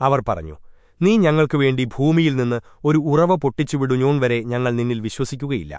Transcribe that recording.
അവർ പറഞ്ഞു നീ ഞങ്ങൾക്കു വേണ്ടി ഭൂമിയിൽ നിന്ന് ഒരു ഉറവ പൊട്ടിച്ചുവിടുഞ്ഞോൺ വരെ ഞങ്ങൾ നിന്നിൽ വിശ്വസിക്കുകയില്ല.